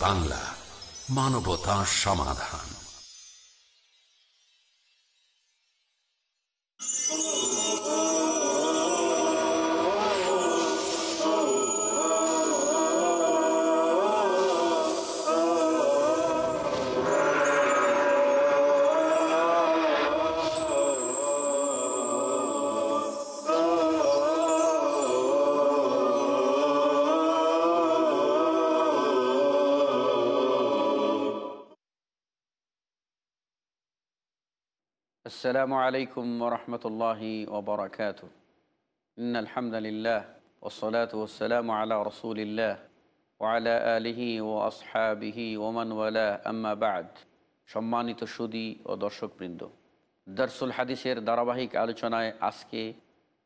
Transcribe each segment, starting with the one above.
বাংলা মানবতা সমাধান। আসসালামু আলাইকুম রহমতুল্লাহি ওবরাকাত ইন আলহামদুলিল্লাহ ওসলাত ওসালাম আলা রসুলিল্লাহ ওয়ালা আলিহি ও আসহাবিহি ওমানওয়ালা আম্মাবাদ সম্মানিত সুদী ও দর্শকবৃন্দ দর্শুল হাদিসের ধারাবাহিক আলোচনায় আজকে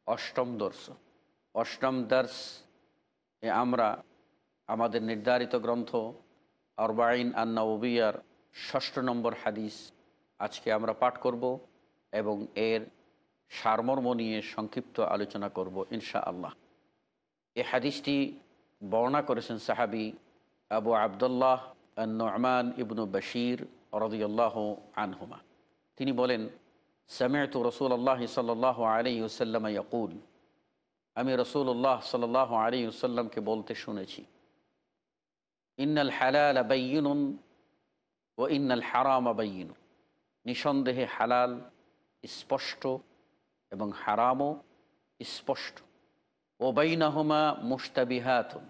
অষ্টম দর্শ। অষ্টম দর্শ এ আমরা আমাদের নির্ধারিত গ্রন্থ অরবাইন আন্নাউবিয়ার ষষ্ঠ নম্বর হাদিস আজকে আমরা পাঠ করব। এবং এর সারমর্ম নিয়ে সংক্ষিপ্ত আলোচনা করব ইনশা আল্লাহ এ হাদিসটি বর্ণনা করেছেন সাহাবি আবু আবদুল্লাহ নোমান ইবনু বশির রদিয়াল্লাহ আনহুমা। তিনি বলেন, সামেত রসুল আল্লাহ সাল্লাহ আলী ওসাল্লাম ইয়াকুল, আমি রসুল্লাহ সাল্লাহ আলী ওসাল্লামকে বলতে শুনেছি, ইন্নাল হালাল আবাইনুন ও ইন্নাল হারাম আবাইন নিঃসন্দেহে হালাল স্পষ্ট এবং হারামও স্পষ্ট। ওবাইনাহমা মুস্তাবিহাতুন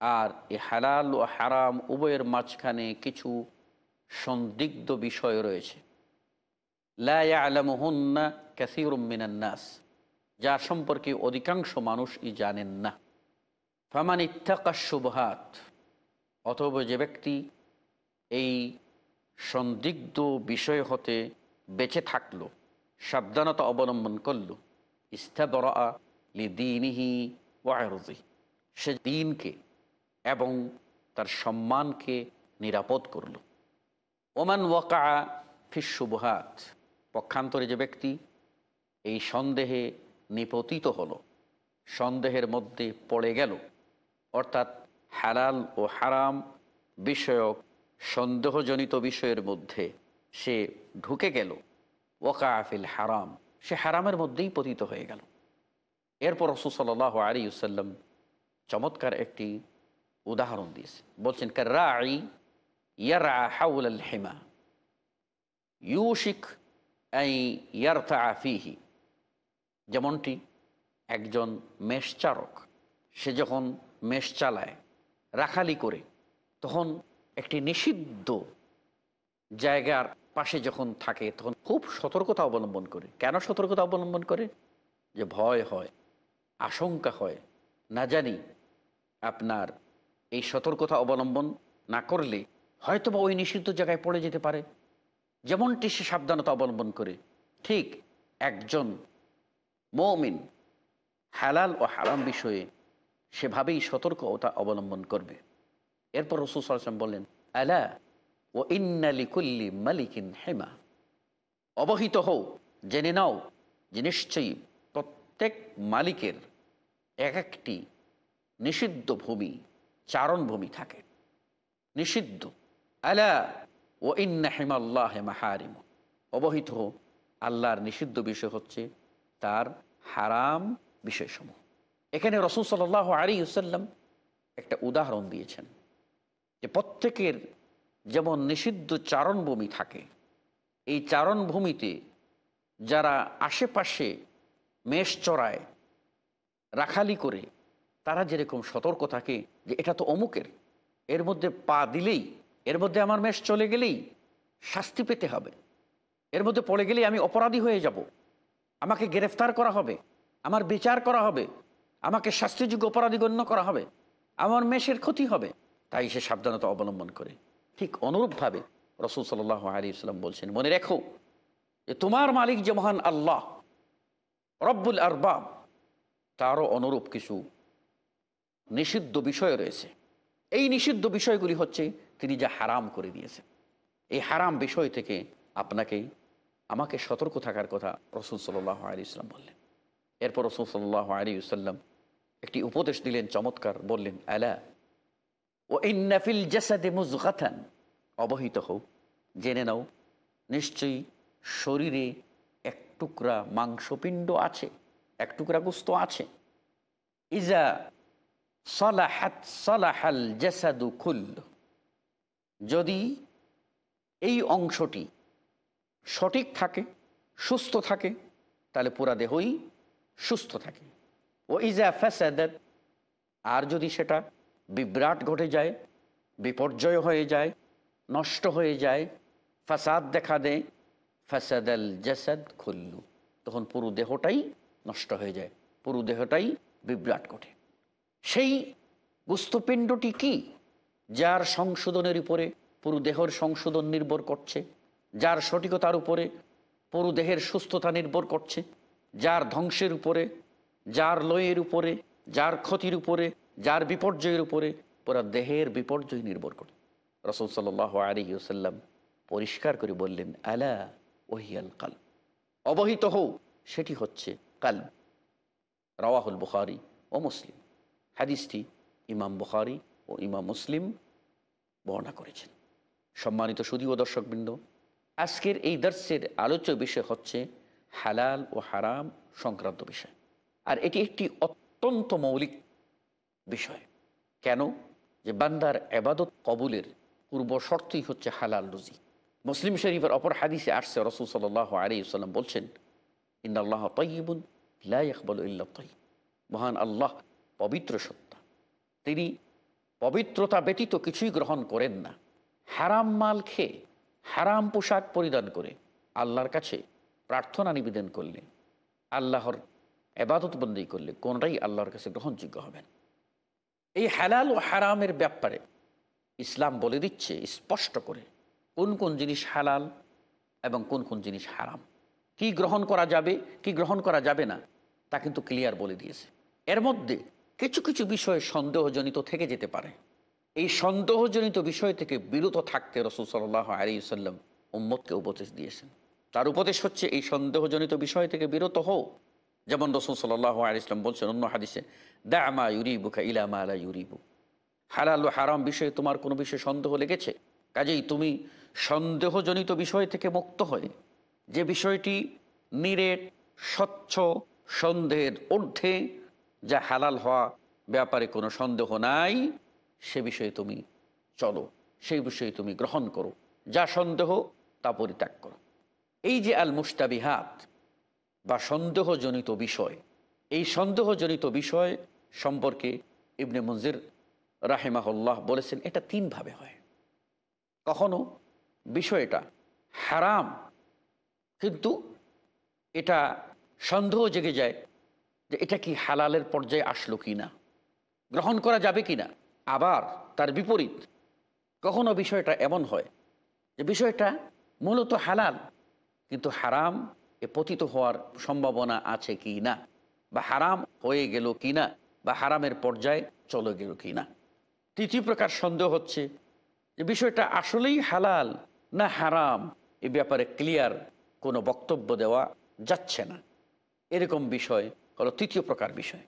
আর এ হালাল ও হারাম উভয়ের মাঝখানে কিছু সন্দিগ্ধ বিষয় রয়েছে। লায়া আলামহন্না ক্যাসিরুমিনান্নাস যা সম্পর্কে অধিকাংশ মানুষই জানেন না। ফামান ইত্তাকা অথবা যে ব্যক্তি এই সন্দিগ্ধ বিষয় হতে বেঁচে থাকল, সাবধানতা অবলম্বন করল। ইস্তাবরা লি দিনহি ওয়ারজি সে দিনকে এবং তার সম্মানকে নিরাপদ করল। ওমান ওয়াকা ফিসুবহাত পক্ষান্তরে যে ব্যক্তি এই সন্দেহে নিপতিত হল, সন্দেহের মধ্যে পড়ে গেল, অর্থাৎ হালাল ও হারাম বিষয়ক সন্দেহজনিত বিষয়ের মধ্যে সে ঢুকে গেল। ওকা আফিল হারাম। সে হারামের মধ্যেই পতিত হয়ে গেল। এরপর রসুসল্লাহ আলী সাল্লাম চমৎকার একটি উদাহরণ দিয়েছে। বলছেন কার্রাই ইয়ারা হাউল হেমা। ইউশিক ইয়ারথা আফিহি যেমনটি একজন মেষচারক, সে যখন মেষ চালায়, রাখালি করে, তখন একটি নিষিদ্ধ জায়গার পাশে যখন থাকে, তখন খুব সতর্কতা অবলম্বন করে। কেন সতর্কতা অবলম্বন করে? যে ভয় হয়, আশঙ্কা হয়, না জানি আপনার এই সতর্কতা অবলম্বন না করলে হয়তো বা ওই নিষিদ্ধ জায়গায় পড়ে যেতে পারে। যেমনটি সে সাবধানতা অবলম্বন করে। ঠিক একজন মৌমিন হালাল ও হারাম বিষয়ে সেভাবেই সতর্কতা অবলম্বন করবে। এরপর রসুল সাল্লাম বললেন, আলা ও ইন্নালিকুল্লি মালিকিন হেমা। অবহিত হও, জেনে নাও যে নিশ্চয়ই প্রত্যেক মালিকের এক একটি নিষিদ্ধ ভূমি, চারণ ভূমি থাকে। নিষিদ্ধ। আলা ও ইন্না হেমাল্লাহ মাহারিম। অবহিত হো আল্লাহর নিষিদ্ধ বিষয় হচ্ছে তার হারাম বিষয়সমূহ। এখানে রসুল সাল আলী সাল্লাম একটা উদাহরণ দিয়েছেন যে প্রত্যেকের যেমন নিষিদ্ধ চারণভূমি থাকে, এই চারণভূমিতে যারা আশেপাশে মেষ চড়ায়, রাখালি করে, তারা যেরকম সতর্ক থাকে যে এটা তো অমুকের, এর মধ্যে পা দিলেই, এর মধ্যে আমার মেষ চলে গেলেই শাস্তি পেতে হবে, এর মধ্যে পড়ে গেলেই আমি অপরাধী হয়ে যাব, আমাকে গ্রেফতার করা হবে, আমার বিচার করা হবে, আমাকে শাস্তিযোগ্য অপরাধী গণ্য করা হবে, আমার মেষের ক্ষতি হবে, তাই সে সাবধানতা অবলম্বন করে। ঠিক অনুরূপভাবে রসুল সাল আলী ইসলাম বলছেন, মনে রেখো যে তোমার মালিক যে মহান আল্লাহ, রব্বুল আরবাব তারও অনুরূপ কিছু নিষিদ্ধ বিষয় রয়েছে। এই নিষিদ্ধ বিষয়গুলি হচ্ছে তিনি যা হারাম করে দিয়েছেন। এই হারাম বিষয় থেকে আপনাকে, আমাকে সতর্ক থাকার কথা রসুল সাল্লাহ আলী ইসলাম বললেন। এরপর রসুল সাল্লাহ আলী সাল্লাম একটি উপদেশ দিলেন, চমৎকার বললেন, আলা ও ইন্নাফিল জাসাদে মুজগাথান অবহিত হোক জেনে নাও, নিশ্চয়ই শরীরে এক টুকরা মাংসপিণ্ড আছে, এক টুকরা গুস্ত আছে। ইজা সলাহাত সলাহাল জাসাদু খুল যদি এই অংশটি সঠিক থাকে, সুস্থ থাকে, তাহলে পুরা দেহই সুস্থ থাকে। ও ইজা ফ্যাসাদাত আর যদি সেটা বিভ্রাট ঘটে যায়, বিপর্যয় হয়ে যায়, নষ্ট হয়ে যায়, ফাসাদ দেখা দেয় ফাসাদ আল জাসাদ খুল্লু। তখন পুরো দেহটাই নষ্ট হয়ে যায়, পুরো দেহটাই বিভ্রাট ঘটে। সেই গুস্তপিণ্ডটি কি? যার সংশোধনের উপরে, পুরো দেহের সংশোধন নির্ভর করছে, যার সঠিকতার উপরে, পুরো দেহের সুস্থতা নির্ভর করছে, যার ধ্বংসের উপরে, যার লয়ের উপরে, যার ক্ষতির উপরে যার বিপর্যয়ের উপরে পুরো দেহের বিপর্যয় নির্ভর করে। রসুল সাল আলী ওসাল্লাম পরিষ্কার করে বললেন, আলা ওহিয়াল কাল অবহিত হও, সেটি হচ্ছে কাল রওয়াহুল বুখারি ও মুসলিম। হাদিসটি ইমাম বুখারি ও ইমাম মুসলিম বর্ণনা করেছেন। সম্মানিত সুদী ও দর্শকবৃন্দ, আজকের এই দর্শের আলোচ্য বিষয় হচ্ছে হালাল ও হারাম সংক্রান্ত বিষয়। আর এটি একটি অত্যন্ত মৌলিক বিষয়। কেন? যে বান্দার এবাদত কবুলের পূর্ব শর্তই হচ্ছে হালাল রুজি। মুসলিম শরীফের অপর হাদিসে আসছে, রসুল সাল আলী সাল্লাম বলছেন ইন্দাল্লাহ তৈবুন লাইকবল ইল্লা তৈব মহান আল্লাহ পবিত্র সত্তা। তিনি পবিত্রতা ব্যতীত কিছুই গ্রহণ করেন না। হারাম মাল খেয়ে হারাম পোশাক পরিধান করে আল্লাহর কাছে প্রার্থনা নিবেদন করলে আল্লাহর এবাদতবন্দি করলে কোনটাই আল্লাহর কাছে গ্রহণযোগ্য হবে না। এই হালাল ও হারামের ব্যাপারে ইসলাম বলে দিচ্ছে, স্পষ্ট করে কোন কোন জিনিস হালাল এবং কোন কোন জিনিস হারাম। কি গ্রহণ করা যাবে, কি গ্রহণ করা যাবে না, তা কিন্তু ক্লিয়ার বলে দিয়েছে। এর মধ্যে কিছু কিছু বিষয়ে সন্দেহজনিত থেকে যেতে পারে। এই সন্দেহজনিত বিষয় থেকে বিরত থাকতে রসুল সাল্লাহ আলিয়াল্লাম উম্মদকে উপদেশ দিয়েছেন। তার উপদেশ হচ্ছে, এই সন্দেহজনিত বিষয় থেকে বিরত হও। যেমন রসুল সাল্লাহ আলিয়াল্লাম বলছেন অন্য হাদিসে দা আমা ইউরিবুকা ইলামা আলা ইউরিবু। হালাল হারাম বিষয়ে তোমার কোনো বিষয়ে সন্দেহ লেগেছে? কাজেই তুমি সন্দেহজনিত বিষয় থেকে মুক্ত হয়ে যে বিষয়টি নিরেট, স্বচ্ছ, সন্দেহের ঊর্ধ্বে, যা হালাল হওয়া ব্যাপারে কোনো সন্দেহ নাই, সে বিষয়ে তুমি চলো, সেই বিষয়ে তুমি গ্রহণ করো। যা সন্দেহ, তা পরিত্যাগ করো। এই যে আল মুস্তাবিহাত বা সন্দেহজনিত বিষয়। এই সন্দেহজনিত বিষয় সম্পর্কে ইবনে মঞ্জির রাহেমাহুল্লাহ বলেছেন, এটা তিনভাবে হয়। কখনো বিষয়টা হারাম, কিন্তু এটা সন্দেহ জেগে যায় যে এটা কি হালালের পর্যায়ে আসলো কি না, গ্রহণ করা যাবে কি না। আবার তার বিপরীত, কখনো বিষয়টা এমন হয় যে বিষয়টা মূলত হালাল, কিন্তু হারাম পতিত হওয়ার সম্ভাবনা আছে কি না? বা হারাম হয়ে গেল কি না? বা হারামের পর্যায়ে চলে গেল কি না? তৃতীয় প্রকার সন্দেহ হচ্ছে যে বিষয়টা আসলেই হালাল না হারাম এ ব্যাপারে ক্লিয়ার কোনো বক্তব্য দেওয়া যাচ্ছে না। এরকম বিষয় হলো তৃতীয় প্রকার বিষয়।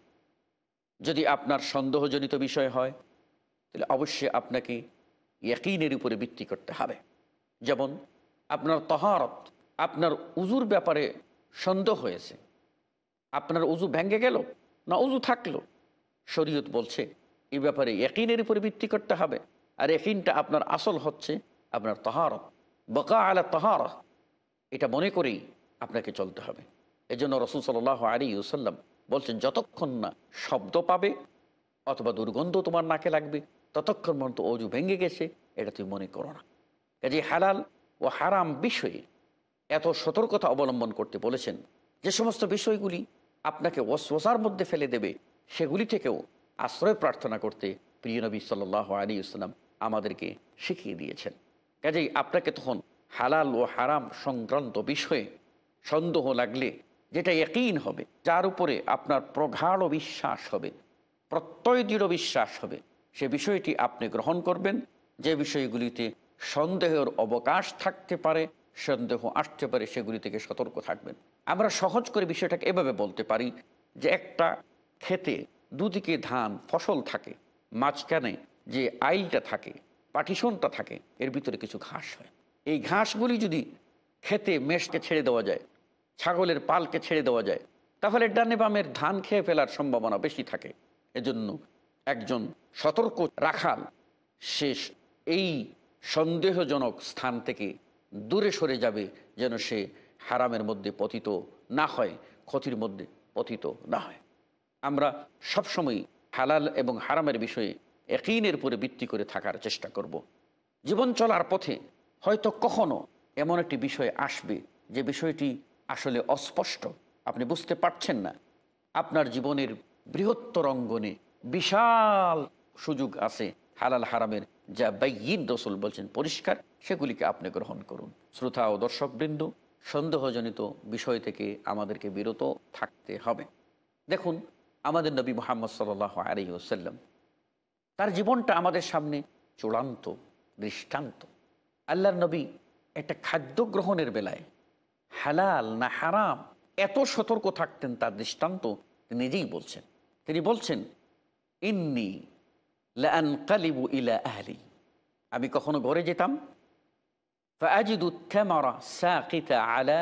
যদি আপনার সন্দেহজনিত বিষয় হয়, তাহলে অবশ্যই আপনাকে ইয়াকিনের উপরে ভিত্তি করতে হবে। যেমন আপনার তহারত আপনার উজুর ব্যাপারে সন্দেহ হয়েছে। আপনার উজু ভেঙে গেল না উজু থাকল? শরীয়ত বলছে এই ব্যাপারে একইনের উপরে ভিত্তি করতে হবে। আর একিনটা আপনার আসল হচ্ছে আপনার তহারত, বকা আলা তহার এটা মনে করেই আপনাকে চলতে হবে। এই জন্য রসুল সাল আলী সাল্লাম বলছেন, যতক্ষণ না শব্দ পাবে অথবা দুর্গন্ধ তোমার নাকে লাগবে, ততক্ষণ পর্যন্ত অজু ভেঙে গেছে, এটা তুমি মনে করো না। কাজে হালাল ও হারাম বিষয়ে এত সতর্কতা অবলম্বন করতে বলেছেন। যে সমস্ত বিষয়গুলি আপনাকে ওয়াসার মধ্যে ফেলে দেবে, সেগুলি থেকেও আশ্রয় প্রার্থনা করতে প্রিয় নবী সাল্লাহ আলী ইসলাম আমাদেরকে শিখিয়ে দিয়েছেন। কাজেই আপনাকে তখন হালাল ও হারাম সংক্রান্ত বিষয়ে সন্দেহ লাগলে যেটা একইন হবে, যার উপরে আপনার প্রগাঢ় বিশ্বাস হবে, প্রত্যয় দৃঢ় বিশ্বাস হবে, সে বিষয়টি আপনি গ্রহণ করবেন। যে বিষয়গুলিতে সন্দেহের অবকাশ থাকতে পারে সন্দেহ আসতে পারে, সেগুলি থেকে সতর্ক থাকবেন। আমরা সহজ করে বিষয়টাকে এভাবে বলতে পারি যে একটা খেতে দুদিকে ধান, ফসল থাকে, মাঝখানে যে আইলটা থাকে পাটিশনটা থাকে, এর ভিতরে কিছু ঘাস হয়। এই ঘাসগুলি যদি খেতে মেষকে ছেড়ে দেওয়া যায়, ছাগলের পালকে ছেড়ে দেওয়া যায়, তাহলে ডানে বামের ধান খেয়ে ফেলার সম্ভাবনা বেশি থাকে। এজন্য একজন সতর্ক রাখাল শেষ এই সন্দেহজনক স্থান থেকে দূরে সরে যাবে যেন সে হারামের মধ্যে পতিত না হয়, ক্ষতির মধ্যে পতিত না হয় আমরা সবসময় হালাল এবং হারামের বিষয়ে একইনের উপরে ভিত্তি করে থাকার চেষ্টা করব। জীবন চলার পথে হয়তো কখনো এমন একটি বিষয় আসবে যে বিষয়টি আসলে অস্পষ্ট, আপনি বুঝতে পারছেন না আপনার জীবনের বৃহত্তর অঙ্গনে বিশাল সুযোগ আছে হালাল হারামের যা বাইয়িন রসুল বলছেন পরিষ্কার, সেগুলিকে আপনি গ্রহণ করুন। শ্রোতা ও দর্শকবৃন্দ, সন্দেহজনিত বিষয় থেকে আমাদেরকে বিরত থাকতে হবে। দেখুন, আমাদের নবী মোহাম্মদ সাল আলী ওসাল্লাম তার জীবনটা আমাদের সামনে চূড়ান্ত, দৃষ্টান্ত। আল্লাহর নবী একটা খাদ্য গ্রহণের বেলায় হালাল না হারাম এত সতর্ক থাকতেন তার দৃষ্টান্ত নিজেই বলছেন। তিনি বলছেন, ইন্নি লান কালিবু ইলা আহলি আমি কখনো ঘরে যেতাম? আলা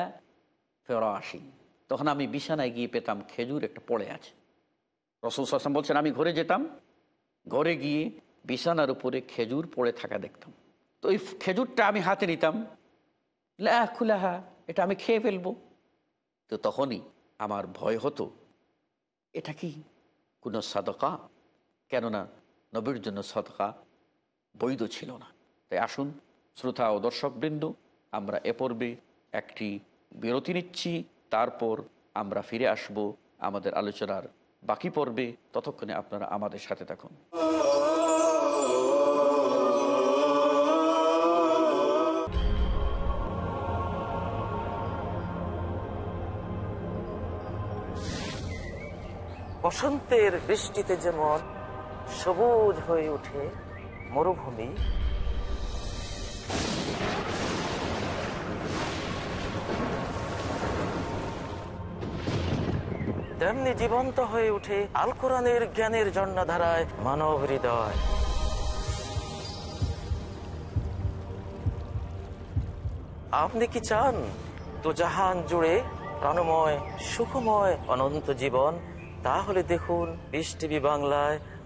ফেরাশি তখন আমি বিছানায় গিয়ে পেতাম খেজুর, একটা পড়ে আছে। রসুল সাসম বলছেন, আমি ঘরে যেতাম, ঘরে গিয়ে বিছানার উপরে খেজুর পড়ে থাকা দেখতাম। তো ওই খেজুরটা আমি হাতে নিতাম। খুলাহা এটা আমি খেয়ে ফেলব। তো তখনই আমার ভয় হতো, এটা কি কোনো সদকা? কেননা নবীর জন্য সদকা বৈধ ছিল না। তাই আসুন, শ্রোতা ও দর্শকবৃন্দ, আমরা এ পর্বে একটি বিরতি নিচ্ছি, তারপর আমরা ফিরে আসব আমাদের আলোচনার বাকি পর্বে। ততক্ষণে আপনারা আমাদের সাথে থাকুন। বসন্তের বৃষ্টিতে যেমন সবুজ হয়ে ওঠে মরুভূমি। তেমনি জীবন্ত হয়ে ওঠে আল কোরআনের জ্ঞানের জন্মধারায় মানব হৃদয়। আপনি কি চান তো জাহান জুড়ে প্রাণময়, সুখময়, অনন্ত জীবন? তাহলে দেখুন পিস টিভি বাংলায়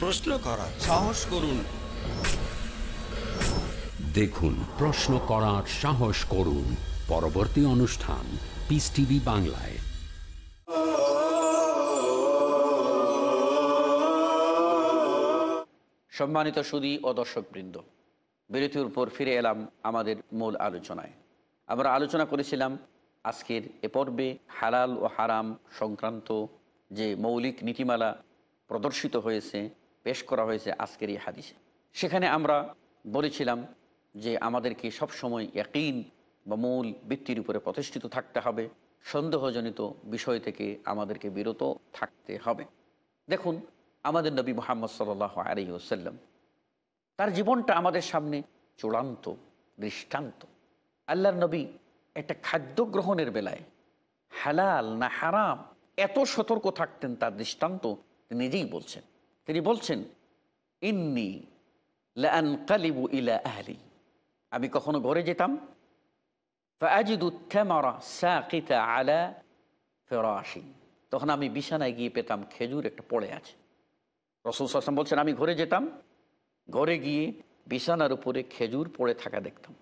প্রশ্ন করা সাহস করুন। দেখুন প্রশ্ন করার সাহস করুন। পরবর্তী অনুষ্ঠান পিস টিভি বাংলায়। সম্মানিত সুদী ও দর্শকবৃন্দ বিরতির উপর ফিরে এলাম আমাদের মূল আলোচনায়। আমরা আলোচনা করেছিলাম আজকের এ পর্বে হালাল ও হারাম সংক্রান্ত যে মৌলিক নীতিমালা প্রদর্শিত হয়েছে পেশ করা হয়েছে আজকের এই হাদিসে। সেখানে আমরা বলেছিলাম যে আমাদেরকে সবসময় একইন বা মূল ভিত্তির উপরে প্রতিষ্ঠিত থাকতে হবে, সন্দেহজনিত বিষয় থেকে আমাদেরকে বিরত থাকতে হবে। দেখুন, আমাদের নবী মোহাম্মদ সাল আলী ওসাল্লাম তার জীবনটা আমাদের সামনে চূড়ান্ত, দৃষ্টান্ত। আল্লাহর নবী একটা খাদ্য গ্রহণের বেলায় হালাল না হারাম এত সতর্ক থাকতেন তার দৃষ্টান্ত নিজেই বলছেন। তিনি বলছেন, ইন্নি লান কালিবু ইলা আহলি। আমি কখনো ঘরে যেতাম আলা ফেরাশি। তখন আমি বিছানায় গিয়ে পেতাম খেজুর একটা পড়ে আছে। রসুল সাসলাম বলছেন, আমি ঘরে যেতাম, ঘরে গিয়ে বিছানার উপরে খেজুর পড়ে থাকা দেখতাম।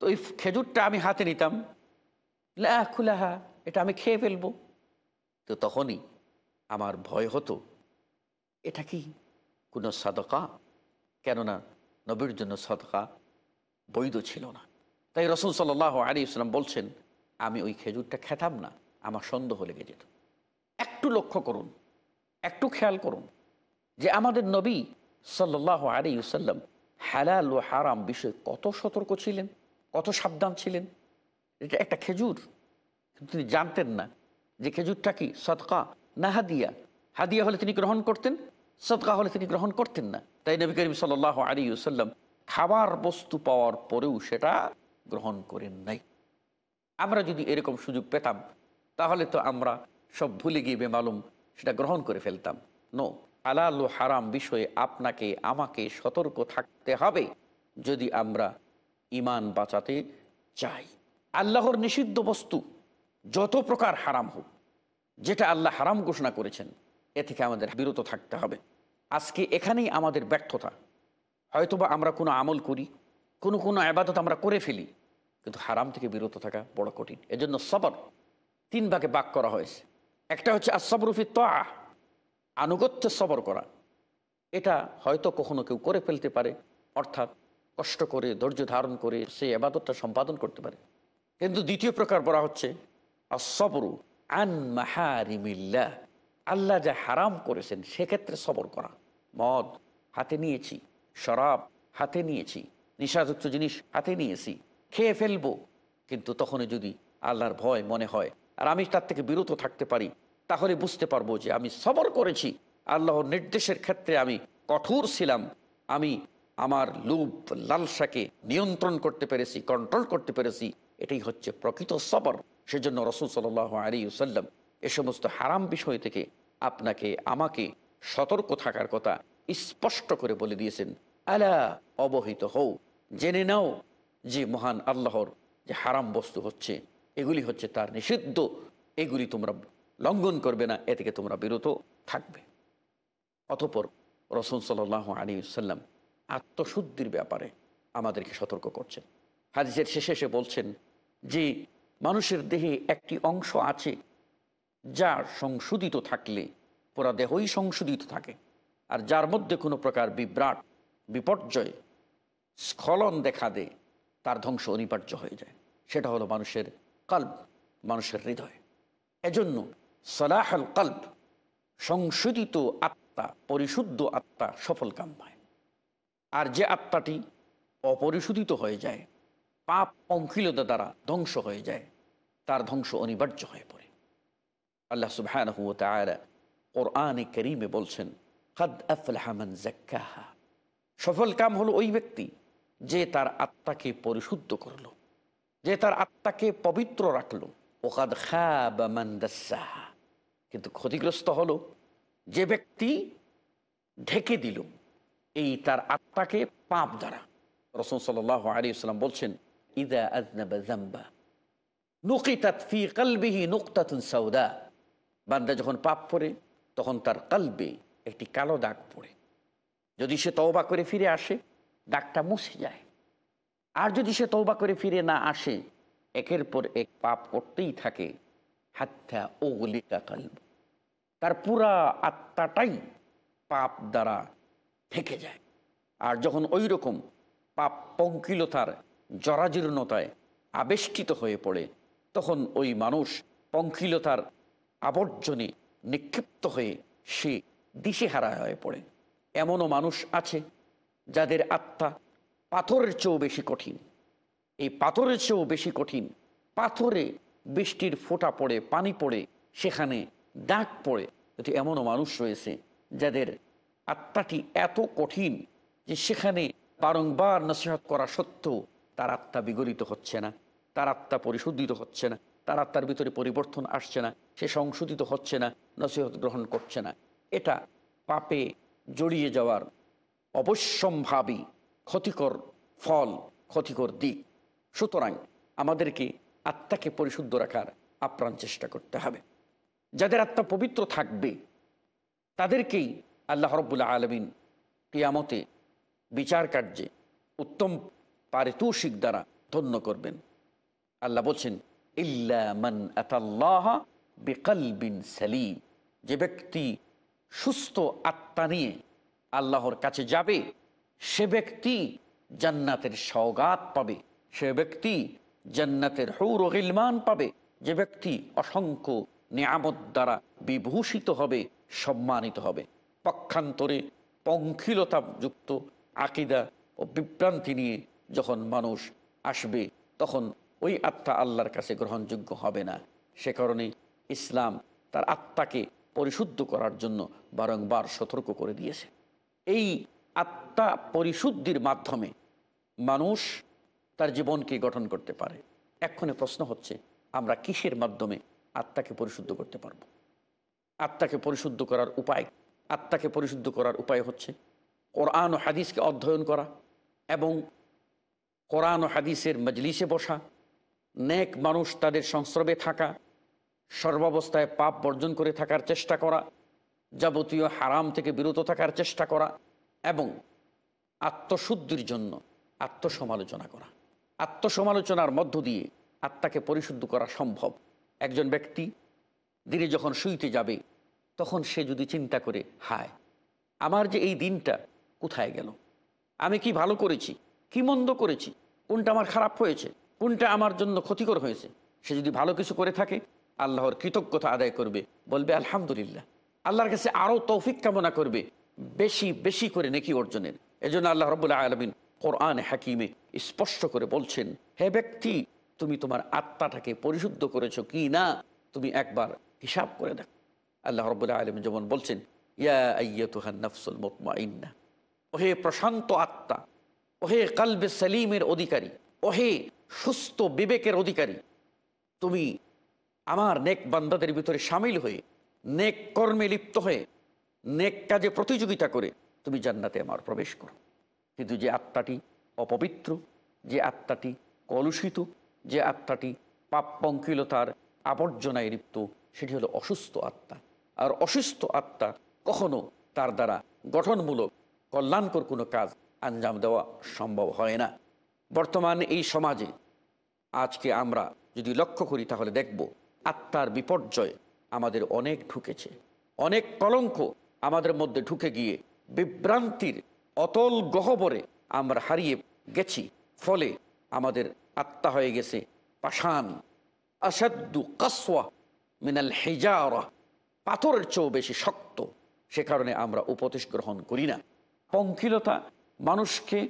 তো ওই খেজুরটা আমি হাতে নিতাম খুলাহা এটা আমি খেয়ে ফেলব। তো তখনই আমার ভয় হতো এটা কি? কোনো সাদকা? কেননা নবীর জন্য সদকা বৈধ ছিল না। তাই রসুল সাল আলী ইসলাম বলছেন, আমি ওই খেজুরটা খেতাম না, আমার সন্দেহ লেগে যেত। একটু লক্ষ্য করুন, একটু খেয়াল করুন যে আমাদের নবী সাল্লাহ আলী সাল্লাম হালাল ও হারাম বিষয়ে কত সতর্ক ছিলেন, কত সাবধান ছিলেন। এটা একটা খেজুর, কিন্তু তিনি জানতেন না যে খেজুরটা কি, সদকা না হাদিয়া হলে তিনি গ্রহণ করতেন, সদকা হলে তিনি গ্রহণ করতেন না। তাই নবী করিম সাল আলী সাল্লাম খাবার বস্তু পাওয়ার পরেও সেটা গ্রহণ করেন নাই। আমরা যদি এরকম সুযোগ পেতাম, তাহলে তো আমরা সব ভুলে গিয়ে বেমালুম সেটা গ্রহণ করে ফেলতাম। নো, হালাল ও হারাম বিষয়ে আপনাকে, আমাকে সতর্ক থাকতে হবে যদি আমরা ইমান বাঁচাতে চাই। আল্লাহর নিষিদ্ধ বস্তু যত প্রকার হারাম হোক, যেটা আল্লাহ হারাম ঘোষণা করেছেন এ থেকে আমাদের বিরত থাকতে হবে। আজকে এখানেই আমাদের ব্যর্থতা। হয়তোবা আমরা কোনো আমল করি, কোনো কোনো আবাদত আমরা করে ফেলি, কিন্তু হারাম থেকে বিরত থাকা বড় কঠিন। এজন্য সবর তিন ভাগে বাক করা হয়েছে। একটা হচ্ছে আসবরুফি তোয়া আনুগত্য সবর করা। এটা হয়তো কখনো কেউ করে ফেলতে পারে, অর্থাৎ কষ্ট করে, ধৈর্য ধারণ করে সেই আবাদতটা সম্পাদন করতে পারে। কিন্তু দ্বিতীয় প্রকার বলা হচ্ছে আসবরু আন মাহারিমিল্লা আল্লাহ যা হারাম করেছেন, সেক্ষেত্রে সবর করা। মদ হাতে নিয়েছি, শরাব হাতে নিয়েছি, নিশাযুক্ত জিনিস হাতে নিয়েছি, খেয়ে ফেলব। কিন্তু তখনই যদি আল্লাহর ভয় মনে হয়, আর আমি তার থেকে বিরত থাকতে পারি, তাহলে বুঝতে পারব যে আমি সবর করেছি। আল্লাহর নির্দেশের ক্ষেত্রে আমি কঠোর ছিলাম। আমি আমার লুপ লালসাকে নিয়ন্ত্রণ করতে পেরেছি কন্ট্রোল করতে পেরেছি। এটাই হচ্ছে প্রকৃত সবর। সেজন্য রসুল সাল আলী সাল্লাম এ সমস্ত হারাম বিষয় থেকে আপনাকে, আমাকে সতর্ক থাকার কথা স্পষ্ট করে বলে দিয়েছেন। আলা অবহিত হও। জেনে নাও যে মহান আল্লাহর যে হারাম বস্তু হচ্ছে, এগুলি হচ্ছে তার নিষিদ্ধ। এগুলি তোমরা লঙ্ঘন করবে না, এ থেকে তোমরা বিরত থাকবে। অতপর রসুল সাল আলী সাল্লাম আত্মশুদ্ধির ব্যাপারে আমাদেরকে সতর্ক করছেন। হাদিসের শেষে এসে বলছেন যে, মানুষের দেহে একটি অংশ আছে যা সংশোধিত থাকলে, পুরা দেহই সংশোধিত থাকে। আর যার মধ্যে কোনো প্রকার বিভ্রাট, বিপর্যয়, স্খলন দেখা দেয় তার ধ্বংস অনিবার্য হয়ে যায়। সেটা হলো মানুষের কল্প, মানুষের হৃদয়। এজন্য সলাহাল কল্প, সংশোধিত আত্মা, পরিশুদ্ধ আত্মা সফল কাম পায় আর যে আত্মাটি অপরিশোধিত হয়ে যায়, পাপ পঙ্কিলতা দ্বারা ধ্বংস হয়ে যায়, তার ধ্বংস অনিবার্য হয়ে পড়ে। আল্লাহ সুবাহ কোরআনে করিমে বলছেন কদ আফলাহমান জাক্কাহা সফল কাম হলো ওই ব্যক্তি যে তার আত্মাকে পরিশুদ্ধ করল যে তার আত্মাকে পবিত্র রাখল ওকাদ খাবামান্দাসাহা কিন্তু ক্ষতিগ্রস্ত হলো যে ব্যক্তি ঢেকে দিল এই তার আত্মাকে পাপ দ্বারা। রসুল সাল আলী সাল্লাম বলছেন, ইদা আজনাবা জাম্বা নুকিতাত ফি কলবিহি নুকতাতুন সৌদা বান্দা যখন পাপ পড়ে, তখন তার কলবে একটি কালো দাগ পড়ে। যদি সে তওবা করে ফিরে আসে, দাগটা মুছে যায়। আর যদি সে তওবা করে ফিরে না আসে, একের পর এক পাপ করতেই থাকে। হাত্যা ওগলিকা কালব। তার পুরা আত্মাটাই পাপ দ্বারা থেকে যায়। আর যখন ওই রকম পাপ পঙ্কিলতার জরাজীর্ণতায় আবেষ্টিত হয়ে পড়ে, তখন ওই মানুষ পঙ্কিলতার আবর্জনে নিক্ষিপ্ত হয়ে সে দিশেহারা হয়ে পড়ে। এমনও মানুষ আছে যাদের আত্মা পাথরের চেয়েও বেশি কঠিন। এই পাথরের চেয়েও বেশি কঠিন, পাথরে বৃষ্টির ফোঁটা পড়ে, পানি পড়ে, সেখানে দাগ পড়ে। কিন্তু এমনও মানুষ রয়েছে যাদের আত্মাটি এত কঠিন যে সেখানে বারংবার নসিহত করা সত্ত্বেও তার আত্মা বিগলিত হচ্ছে না, তার আত্মা পরিশোধিত হচ্ছে না। তার আত্মার ভিতরে পরিবর্তন আসছে না, সে সংশোধিত হচ্ছে না, নসিহত গ্রহণ করছে না। এটা পাপে জড়িয়ে যাওয়ার অবশ্যম্ভাবী ক্ষতিকর ফল, ক্ষতিকর দিক। সুতরাং আমাদেরকে আত্মাকে পরিশুদ্ধ রাখার আপ্রাণ চেষ্টা করতে হবে। যাদের আত্মা পবিত্র থাকবে, তাদেরকেই আল্লাহ রব্বুল্লা আলমিন কিয়ামতে বিচার কার্যে উত্তম পারিতোষিক দ্বারা ধন্য করবেন। আল্লাহ বলছেন আতাল্লাহ সালিম। যে ব্যক্তি সুস্থ আত্মা নিয়ে আল্লাহর কাছে যাবে, সে ব্যক্তি জান্নাতের সওগাত পাবে, সে ব্যক্তি জান্নাতের হৌর গিলমান পাবে, যে ব্যক্তি অসংখ্য নিয়ামত দ্বারা বিভূষিত হবে, সম্মানিত হবে। পক্ষান্তরে পঙ্খিলতাযুক্ত আকিদা ও বিভ্রান্তি নিয়ে যখন মানুষ আসবে, তখন ওই আত্মা আল্লাহর কাছে গ্রহণযোগ্য হবে না। সে কারণে ইসলাম তার আত্মাকে পরিশুদ্ধ করার জন্য বারংবার সতর্ক করে দিয়েছে। এই আত্মা পরিশুদ্ধির মাধ্যমে মানুষ তার জীবনকে গঠন করতে পারে। এক্ষণে প্রশ্ন হচ্ছে, আমরা কিসের মাধ্যমে আত্মাকে পরিশুদ্ধ করতে পারব? আত্মাকে পরিশুদ্ধ করার উপায় আত্মাকে পরিশুদ্ধ করার উপায় হচ্ছে কোরআন ও হাদিসকে অধ্যয়ন করা এবং কোরআন ও হাদিসের মজলিসে বসা নেক মানুষ তাদের সংস্রবে থাকা, সর্বাবস্থায় পাপ বর্জন করে থাকার চেষ্টা করা, যাবতীয় হারাম থেকে বিরত থাকার চেষ্টা করা এবং আত্মশুদ্ধির জন্য আত্মসমালোচনা করা। আত্মসমালোচনার মধ্য দিয়ে আত্মাকে পরিশুদ্ধ করা সম্ভব। একজন ব্যক্তি দিনে যখন শুইতে যাবে, তখন সে যদি চিন্তা করে, হায়, আমার যে এই দিনটা কোথায় গেল? আমি কি ভালো করেছি? কি মন্দ করেছি? কোনটা আমার খারাপ হয়েছে? কোনটা আমার জন্য ক্ষতিকর হয়েছে? সে যদি ভালো কিছু করে থাকে, আল্লাহর কৃতজ্ঞতা আদায় করবে, বলবে, আলহামদুলিল্লাহ। আল্লাহর কাছে আরও তৌফিক কামনা করবে, বেশি বেশি করে নেকি অর্জনের। এজন্য আল্লাহ রবুল্লাহ আলমিন কোরআন হাকিমে স্পষ্ট করে বলছেন, হে ব্যক্তি, তুমি তোমার আত্মাটাকে পরিশুদ্ধ করেছ কি না, তুমি একবার হিসাব করে দেখো। আল্লাহ রবুল্লাহ আলম যেমন বলছেন ওহে প্রশান্ত আত্মা, ওহে কালবে সালিমের অধিকারী, ওহে সুস্থ বিবেকের অধিকারী। তুমি আমার নেক বান্দাদের ভিতরে সামিল হয়ে, নেক কর্মে লিপ্ত হয়ে, নেক কাজে প্রতিযোগিতা করে তুমি জান্নাতে আমার প্রবেশ করো। কিন্তু যে আত্মাটি অপবিত্র, যে আত্মাটি কলুষিত, যে আত্মাটি পাপ পঙ্কিলতার আবর্জনায় লিপ্ত, সেটি হলো অসুস্থ আত্মা। আর অসুস্থ আত্মা কখনো তার দ্বারা গঠনমূলক, কল্যাণকর কোনো কাজ আঞ্জাম দেওয়া সম্ভব হয় না। বর্তমান এই সমাজে আজকে আমরা যদি লক্ষ্য করি, তাহলে দেখব আত্মার বিপর্যয় আমাদের অনেক ঢুকেছে। অনেক কলঙ্ক আমাদের মধ্যে ঢুকে গিয়ে বিভ্রান্তির অতল গহবরে আমরা হারিয়ে গেছি। ফলে আমাদের আত্মা হয়ে গেছে পাষাণ। আসাদ্দু কাসওয়া মিনাল হেজারা। পাথরের চেয়েও বেশি শক্ত। সে কারণে আমরা উপদেশ গ্রহণ করি না। পঙ্কিলতা মানুষকে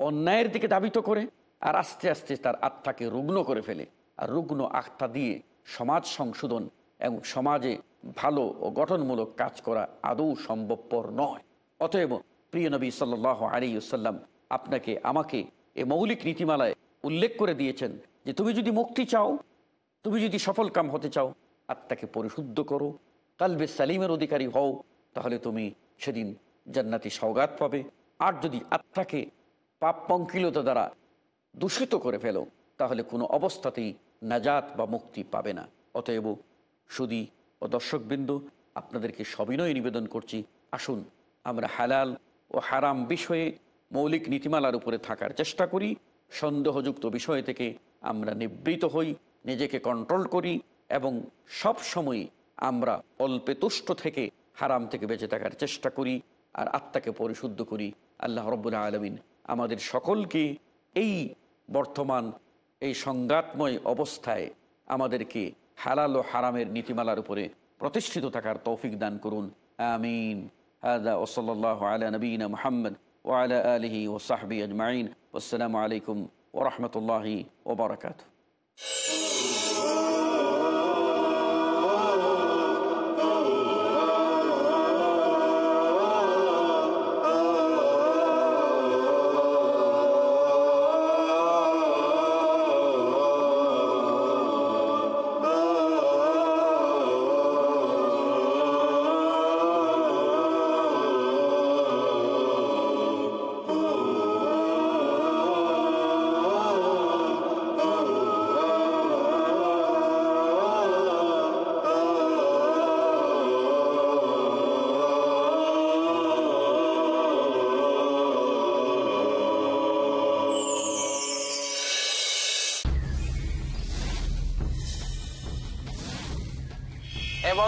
অন্যায়ের দিকে দাবিত করে আর আস্তে আস্তে তার আত্মাকে রুগ্ন করে ফেলে আর রুগ্ন আত্মা দিয়ে সমাজ সংশোধন এবং সমাজে ভালো ও গঠনমূলক কাজ করা আদৌ সম্ভবপর নয়। অতএব প্রিয় নবী সাল্লাহ আলিউসাল্লাম আপনাকে, আমাকে এ মৌলিক নীতিমালায় উল্লেখ করে দিয়েছেন যে তুমি যদি মুক্তি চাও, তুমি যদি সফল কাম হতে চাও, আত্মাকে পরিশুদ্ধ করো, কালবে সালিমের অধিকারী হও, তাহলে তুমি সেদিন জান্নাতি সৌগাত পাবে। আর যদি আত্মাকে পাপ পঙ্কিলতা দ্বারা দূষিত করে ফেলো, তাহলে কোনো অবস্থাতেই নাজাত বা মুক্তি পাবে না। অতএব সুদী ও দর্শকবৃন্দ, আপনাদেরকে সবিনয় নিবেদন করছি, আসুন আমরা হালাল ও হারাম বিষয়ে মৌলিক নীতিমালার উপরে থাকার চেষ্টা করি। সন্দেহযুক্ত বিষয় থেকে আমরা নিবৃত হই, নিজেকে কন্ট্রোল করি এবং সব সময় আমরা অল্পে তুষ্ট থেকে হারাম থেকে বেঁচে থাকার চেষ্টা করি আর আত্মাকে পরিশুদ্ধ করি। আল্লাহ রব্বুল্লাহ আলমিন আমাদের সকলকে এই বর্তমান, এই সংঘাতময় অবস্থায় আমাদেরকে হালাল ও হারামের নীতিমালার উপরে প্রতিষ্ঠিত থাকার তৌফিক দান করুন। আমিন। হাদা আলা নবীন মোহাম্মদ ওয়ালা আলহি ওসাহবি আজমাইন। আসসালামু আলাইকুম ওরহমতুল্লাহি ওবরাকাতু الله وبركاته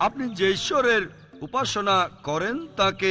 আপনি যে ঈশ্বরের উপাসনা করেন তাকে